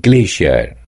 glacier.